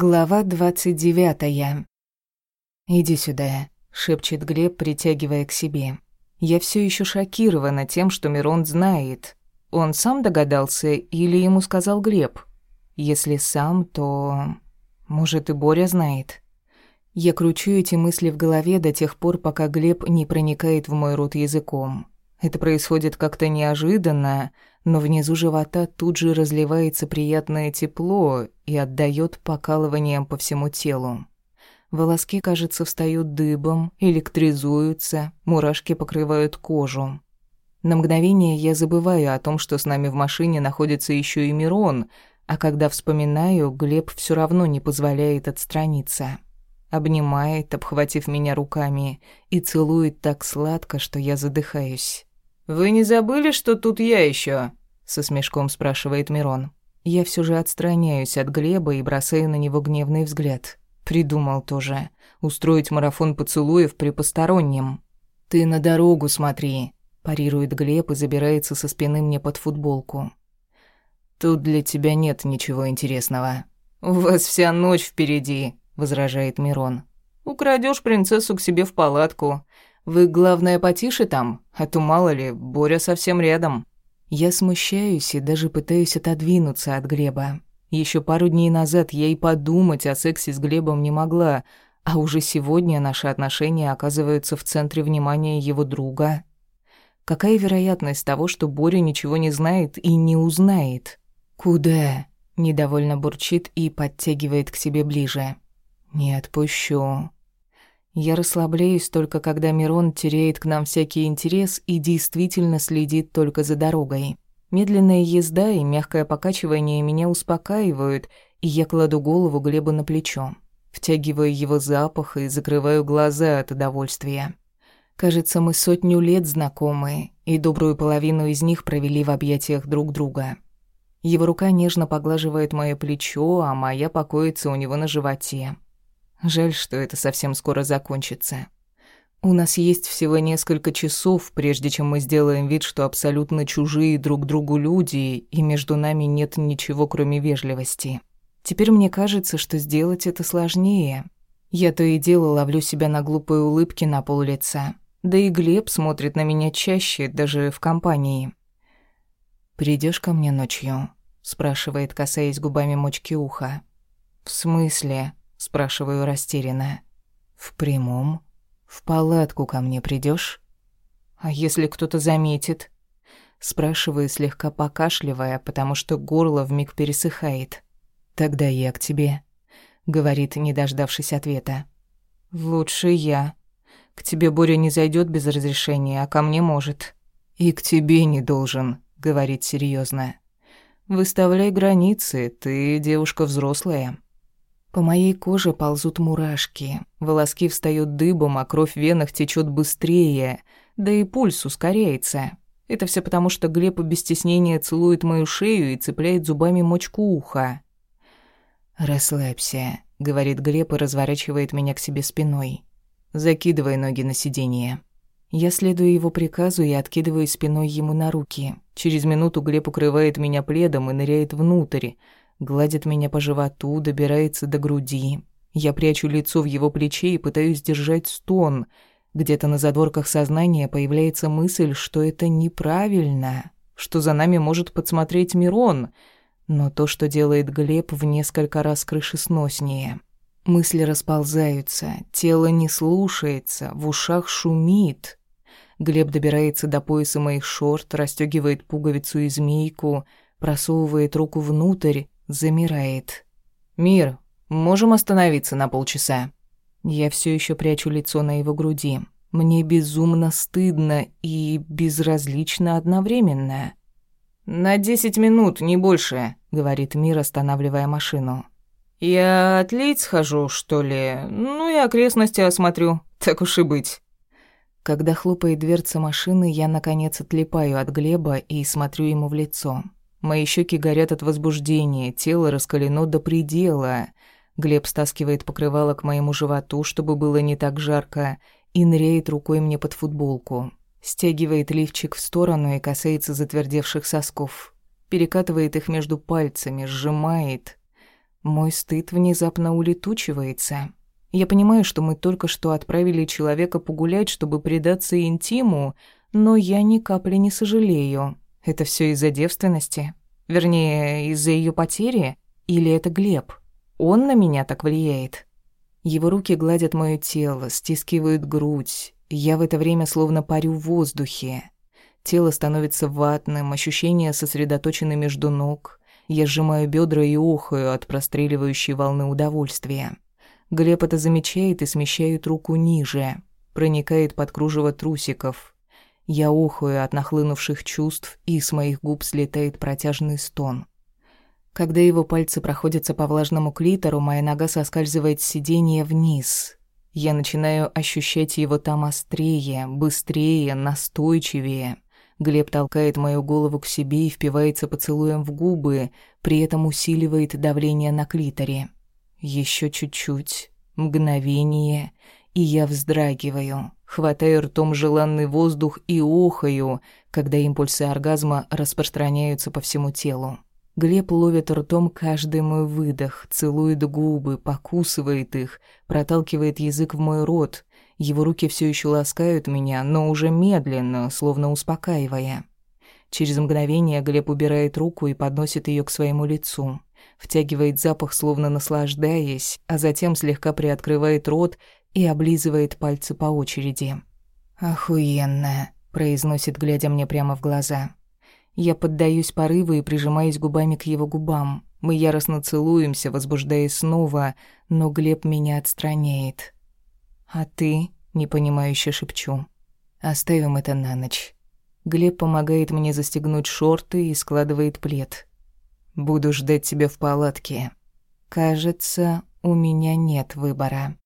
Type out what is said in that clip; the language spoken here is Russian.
Глава двадцать девятая. «Иди сюда», — шепчет Глеб, притягивая к себе. «Я все еще шокирована тем, что Мирон знает. Он сам догадался или ему сказал Глеб? Если сам, то... Может, и Боря знает». Я кручу эти мысли в голове до тех пор, пока Глеб не проникает в мой рот языком. Это происходит как-то неожиданно, но внизу живота тут же разливается приятное тепло и отдает покалыванием по всему телу. Волоски, кажется, встают дыбом, электризуются, мурашки покрывают кожу. На мгновение я забываю о том, что с нами в машине находится еще и Мирон, а когда вспоминаю, Глеб все равно не позволяет отстраниться. Обнимает, обхватив меня руками, и целует так сладко, что я задыхаюсь. «Вы не забыли, что тут я еще? Со смешком спрашивает Мирон. Я все же отстраняюсь от Глеба и бросаю на него гневный взгляд. Придумал тоже устроить марафон поцелуев при постороннем. Ты на дорогу смотри, парирует Глеб и забирается со спины мне под футболку. Тут для тебя нет ничего интересного. У вас вся ночь впереди, возражает Мирон. Украдешь принцессу к себе в палатку. Вы, главное, потише там, а то мало ли, Боря совсем рядом. Я смущаюсь и даже пытаюсь отодвинуться от Глеба. Еще пару дней назад я и подумать о сексе с Глебом не могла, а уже сегодня наши отношения оказываются в центре внимания его друга. Какая вероятность того, что Боря ничего не знает и не узнает? «Куда?» — недовольно бурчит и подтягивает к себе ближе. «Не отпущу». Я расслабляюсь только когда Мирон теряет к нам всякий интерес и действительно следит только за дорогой. Медленная езда и мягкое покачивание меня успокаивают, и я кладу голову Глебу на плечо. Втягиваю его запах и закрываю глаза от удовольствия. Кажется, мы сотню лет знакомы, и добрую половину из них провели в объятиях друг друга. Его рука нежно поглаживает моё плечо, а моя покоится у него на животе. Жаль, что это совсем скоро закончится. У нас есть всего несколько часов, прежде чем мы сделаем вид, что абсолютно чужие друг другу люди, и между нами нет ничего, кроме вежливости. Теперь мне кажется, что сделать это сложнее. Я то и дело ловлю себя на глупые улыбки на пол лица. Да и Глеб смотрит на меня чаще, даже в компании. Придешь ко мне ночью?» — спрашивает, касаясь губами мочки уха. «В смысле?» Спрашиваю растерянно. В прямом? В палатку ко мне придешь? А если кто-то заметит? Спрашиваю, слегка покашливая, потому что горло вмиг пересыхает. Тогда я к тебе, говорит, не дождавшись ответа. Лучше я. К тебе Боря не зайдет без разрешения, а ко мне может. И к тебе не должен, говорит серьезно. Выставляй границы, ты девушка взрослая. По моей коже ползут мурашки, волоски встают дыбом, а кровь в венах течет быстрее, да и пульс ускоряется. Это все потому, что Глеб без стеснения целует мою шею и цепляет зубами мочку уха. «Расслабься», — говорит Глеб и разворачивает меня к себе спиной. «Закидывай ноги на сиденье». Я следую его приказу и откидываю спиной ему на руки. Через минуту Глеб укрывает меня пледом и ныряет внутрь, гладит меня по животу, добирается до груди. Я прячу лицо в его плече и пытаюсь держать стон. Где-то на задворках сознания появляется мысль, что это неправильно, что за нами может подсмотреть Мирон, но то, что делает Глеб, в несколько раз крышесноснее. Мысли расползаются, тело не слушается, в ушах шумит. Глеб добирается до пояса моих шорт, расстегивает пуговицу и змейку, просовывает руку внутрь замирает. «Мир, можем остановиться на полчаса?» Я все еще прячу лицо на его груди. Мне безумно стыдно и безразлично одновременно. «На десять минут, не больше», — говорит Мир, останавливая машину. «Я отлить схожу, что ли? Ну и окрестности осмотрю, так уж и быть». Когда хлопает дверца машины, я, наконец, отлипаю от Глеба и смотрю ему в лицо. Мои щеки горят от возбуждения, тело раскалено до предела. Глеб стаскивает покрывало к моему животу, чтобы было не так жарко, и ныряет рукой мне под футболку. Стягивает лифчик в сторону и касается затвердевших сосков. Перекатывает их между пальцами, сжимает. Мой стыд внезапно улетучивается. Я понимаю, что мы только что отправили человека погулять, чтобы предаться интиму, но я ни капли не сожалею. Это все из-за девственности? Вернее, из-за ее потери? Или это Глеб? Он на меня так влияет? Его руки гладят мое тело, стискивают грудь. Я в это время словно парю в воздухе. Тело становится ватным, ощущения сосредоточены между ног. Я сжимаю бедра и охаю от простреливающей волны удовольствия. Глеб это замечает и смещает руку ниже, проникает под кружево трусиков. Я охаю от нахлынувших чувств, и с моих губ слетает протяжный стон. Когда его пальцы проходятся по влажному клитору, моя нога соскальзывает с сиденья вниз. Я начинаю ощущать его там острее, быстрее, настойчивее. Глеб толкает мою голову к себе и впивается поцелуем в губы, при этом усиливает давление на клиторе. Еще чуть-чуть, мгновение, и я вздрагиваю, хватаю ртом желанный воздух и охаю, когда импульсы оргазма распространяются по всему телу. Глеб ловит ртом каждый мой выдох, целует губы, покусывает их, проталкивает язык в мой рот. Его руки все еще ласкают меня, но уже медленно, словно успокаивая. Через мгновение Глеб убирает руку и подносит ее к своему лицу втягивает запах, словно наслаждаясь, а затем слегка приоткрывает рот и облизывает пальцы по очереди. «Охуенно», — произносит, глядя мне прямо в глаза. Я поддаюсь порыву и прижимаюсь губами к его губам. Мы яростно целуемся, возбуждаясь снова, но Глеб меня отстраняет. «А ты?» — непонимающе шепчу. «Оставим это на ночь». Глеб помогает мне застегнуть шорты и складывает плед. Буду ждать тебя в палатке. Кажется, у меня нет выбора.